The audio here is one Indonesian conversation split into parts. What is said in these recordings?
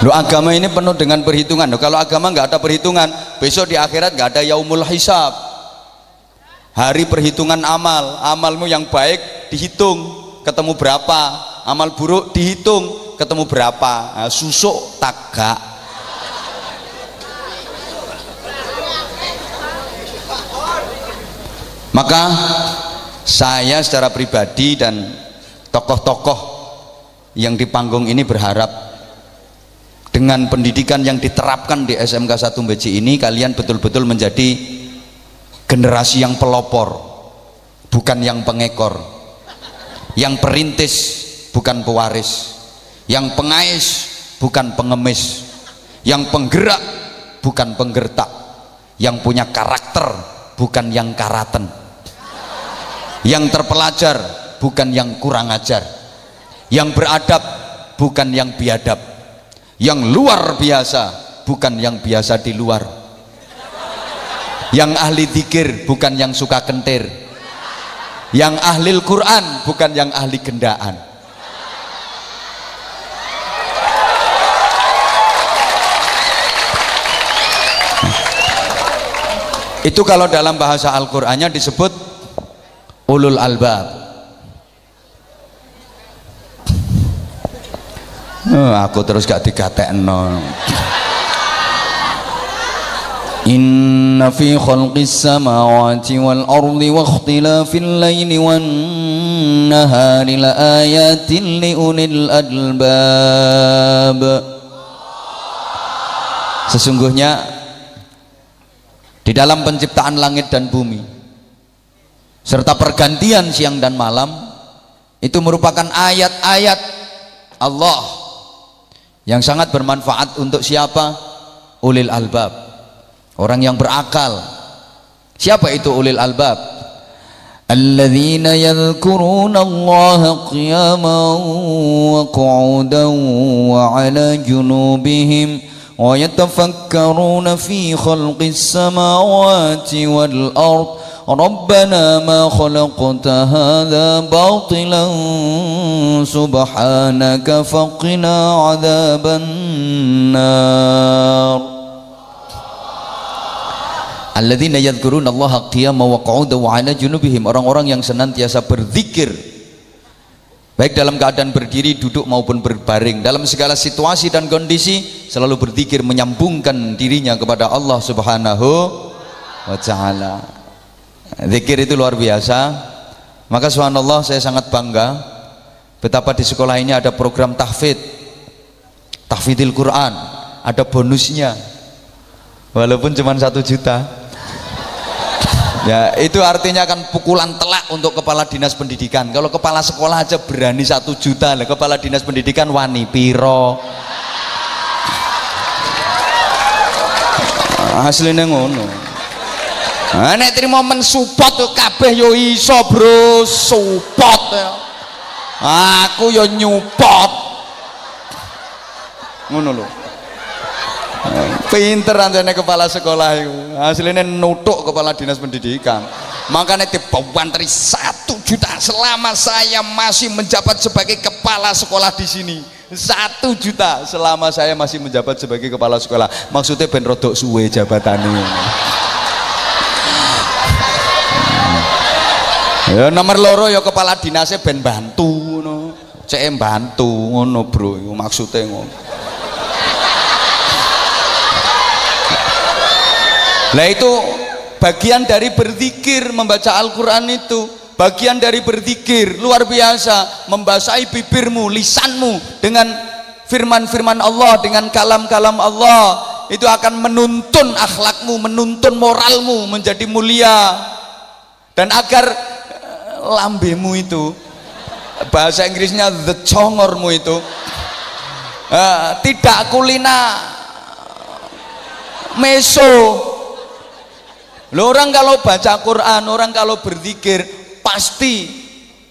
Loh agama ini penuh dengan perhitungan. Loh, kalau agama nggak ada perhitungan, besok di akhirat nggak ada yaumul hisab. Hari perhitungan amal, amalmu yang baik dihitung, ketemu berapa, amal buruk dihitung, ketemu berapa. Nah, susuk tagak. Maka saya secara pribadi dan tokoh-tokoh yang di panggung ini berharap dengan pendidikan yang diterapkan di SMK 1 BC ini kalian betul-betul menjadi generasi yang pelopor bukan yang pengekor. Yang perintis bukan pewaris. Yang pengais bukan pengemis. Yang penggerak bukan penggertak. Yang punya karakter bukan yang karaten. Yang terpelajar bukan yang kurang ajar. Yang beradab bukan yang biadab yang luar biasa bukan yang biasa di luar. Yang ahli zikir bukan yang suka kentir. Yang ahli Quran bukan yang ahli gendaan. Itu kalau dalam bahasa Al-Qur'annya disebut ulul albab Oh, aku terus gak dikatekno. Inna fi khalqis samawati wal ardi wa ikhtilafil laili wan nahari la ayatin li ulil albab. Sesungguhnya di dalam penciptaan langit dan bumi serta pergantian siang dan malam itu merupakan ayat-ayat Allah yang sangat bermanfaat untuk siapa? ulil albab. Orang yang berakal. Siapa itu ulil albab? Alladzina yadhkuruna Allah qiyaman wa qu'udan wa ala junubihim wa yatafakkaruna fi khalqis samawati wal ardh ربنا ما خلقت هذا باطلا سبحانك فقنا عذاب النار Alladzina yadhkuruna Allah qiyama wa qu'uda wa 'ala junubihim orang-orang yang senantiasa berzikir baik dalam keadaan berdiri, duduk maupun berbaring dalam segala situasi dan kondisi selalu berzikir menyambungkan dirinya kepada Allah Subhanahu wa taala. Zikir itu luar biasa. Maka subhanallah saya sangat bangga betapa di sekolah ini ada program tahfid. Tahfidil Quran, ada bonusnya. Walaupun cuma satu juta. Ya, itu artinya kan pukulan telak untuk kepala dinas pendidikan. Kalau kepala sekolah aja berani satu juta, lah kepala dinas pendidikan wani piro. Aslinya ngono. Nah, nek trimo mensupport tuh kabeh yo iso, Bro. Support ya. Aku yo nyupport. Ngono lho. Pinter anjane kepala sekolah itu. Hasilnya nutuk kepala dinas pendidikan. Makanya dibawantri satu juta selama saya masih menjabat sebagai kepala sekolah di sini. Satu juta selama saya masih menjabat sebagai kepala sekolah. Maksudnya ben rodok suwe jabatannya. Ya nomor loro ya kepala dinasnya ben bantu no. cek bantu ngono bro maksudnya ngono. Lah itu bagian dari berzikir membaca Al-Quran itu. Bagian dari berzikir luar biasa membasahi bibirmu lisanmu dengan firman-firman Allah dengan kalam-kalam Allah. Itu akan menuntun akhlakmu menuntun moralmu menjadi mulia. Dan agar lambemu itu. Bahasa Inggrisnya the congormu itu. Uh, tidak kulina. Meso. Lo orang kalau baca Quran orang kalau berzikir pasti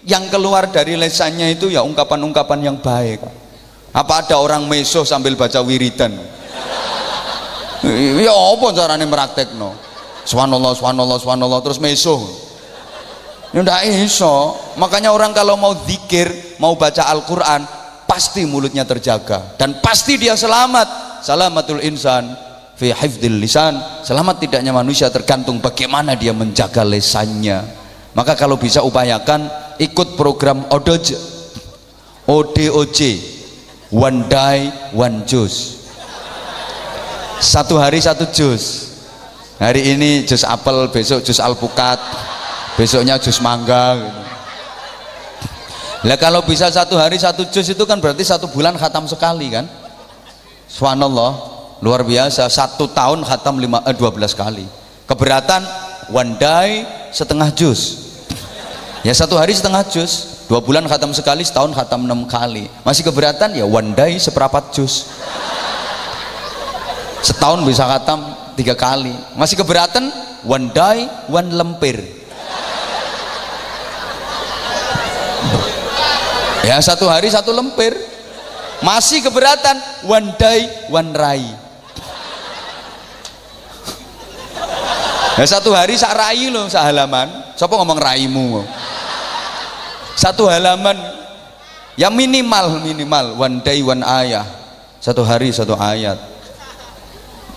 yang keluar dari lesannya itu ya ungkapan-ungkapan yang baik. Apa ada orang meso sambil baca wiridan? Ya apa caranya meraktek no subhanallah subhanallah subhanallah terus meso enggak iso. Makanya orang kalau mau zikir mau baca Al-Quran pasti mulutnya terjaga. Dan pasti dia selamat. Salamatul insan fi hifdil lisan. Selamat tidaknya manusia tergantung bagaimana dia menjaga lesannya. Maka kalau bisa upayakan ikut program ODOJ. ODOJ one day one juice. Satu hari satu jus. Hari ini jus apel besok jus alpukat besoknya jus mangga gitu. Lah kalau bisa satu hari satu juz itu kan berarti satu bulan khatam sekali kan? Subhanallah, luar biasa. Satu tahun khatam lima, eh, 12 kali. Keberatan one day setengah juz. Ya satu hari setengah juz. Dua bulan khatam sekali, setahun khatam enam kali. Masih keberatan ya one day seperempat juz. Setahun bisa khatam tiga kali. Masih keberatan one day one lempir ya satu hari satu lempir. Masih keberatan. One day one rai. Ya satu hari sak rai loh sak halaman. Siapa ngomong raimu? Satu halaman. Ya minimal minimal. One day one ayah. Satu hari satu ayat.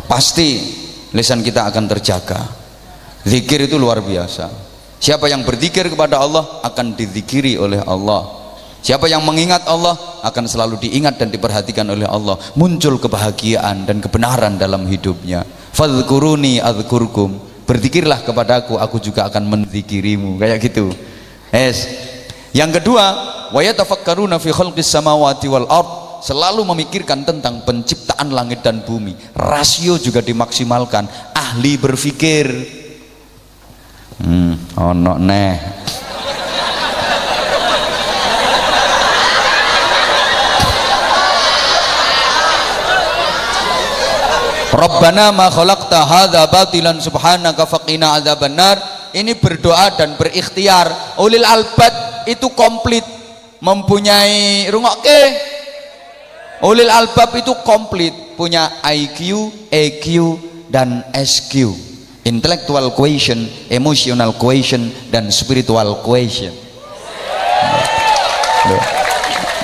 Pasti lisan kita akan terjaga. Zikir itu luar biasa. Siapa yang berzikir kepada Allah akan dizikiri oleh Allah Siapa yang mengingat Allah akan selalu diingat dan diperhatikan oleh Allah. Muncul kebahagiaan dan kebenaran dalam hidupnya. Fadhkuruni adzkurkum. Berzikirlah kepadaku, aku juga akan menzikirimu. Kayak gitu. Es. Yang kedua, wa yatafakkaruna fi khalqis samawati wal ard. Selalu memikirkan tentang penciptaan langit dan bumi. Rasio juga dimaksimalkan. Ahli berpikir. Hmm, ono neh. Rabbana ma khalaqta hadza batilan subhanaka faqina adzabannar. Ini berdoa dan berikhtiar. Ulil albab itu komplit mempunyai rungokke. Ulil albab itu komplit punya IQ, EQ dan SQ. Intellectual quotient, emotional quotient dan spiritual quotient.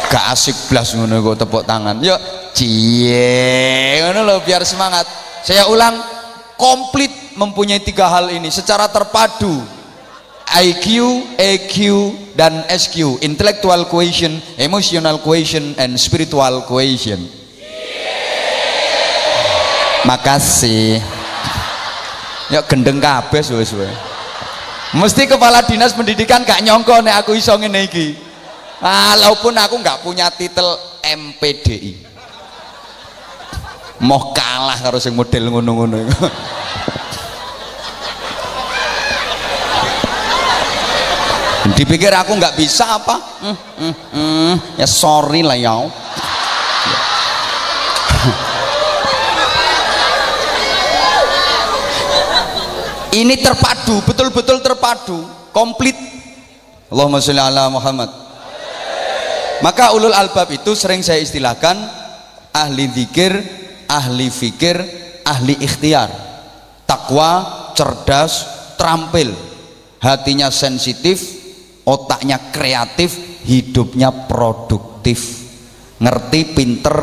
Gak asik blas ngono tepuk tangan. Yuk cie ngono loh biar semangat. Saya ulang komplit mempunyai tiga hal ini secara terpadu. IQ, EQ, dan SQ intellectual quotient, emotional quotient, and spiritual quotient makasih. Ya gendeng kabeh suwe-suwe mesti kepala dinas pendidikan gak nyongko nek aku iso ngene iki. Walaupun aku nggak punya titel MPDI mau kalah karo sing model ngono-ngono. Dipikir aku nggak bisa apa? Mm, mm, mm. ya sorry lah ya. Ini terpadu betul-betul terpadu komplit. Allahumma sholli ala Muhammad. Maka ulul albab itu sering saya istilahkan ahli zikir ahli fikir ahli ikhtiar. Takwa cerdas terampil. Hatinya sensitif otaknya kreatif hidupnya produktif. Ngerti pinter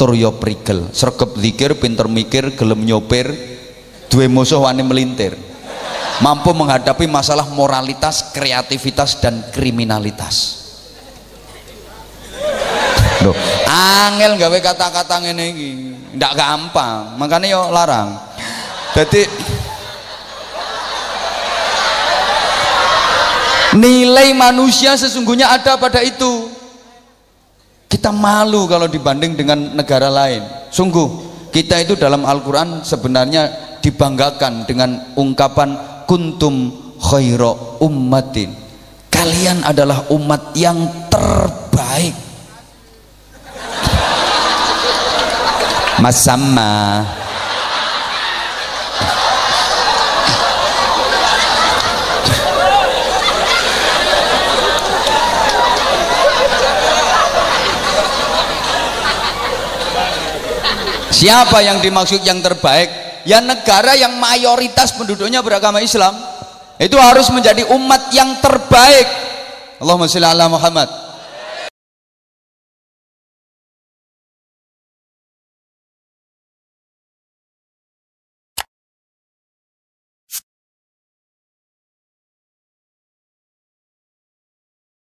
turyo prigel. Sergep zikir pinter mikir gelem nyopir dua musuh wani melintir. Mampu menghadapi masalah moralitas kreativitas dan kriminalitas. Angel gawe kata-kata ngene iki. Ndak gampang. Makanya yo larang. Jadi nilai manusia sesungguhnya ada pada itu. Kita malu kalau dibanding dengan negara lain. Sungguh, kita itu dalam Al-Qur'an sebenarnya dibanggakan dengan ungkapan kuntum khaira ummatin. Kalian adalah umat yang terbaik masamma Siapa yang dimaksud yang terbaik? Ya negara yang mayoritas penduduknya beragama Islam. Itu harus menjadi umat yang terbaik. Allahumma sholli ala Muhammad